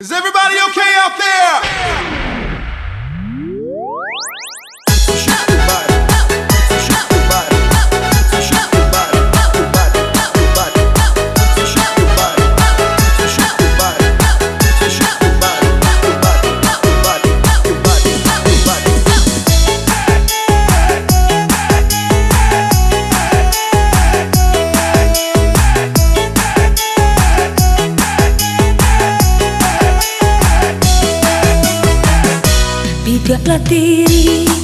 Is everybody okay out there? bersikaplah diri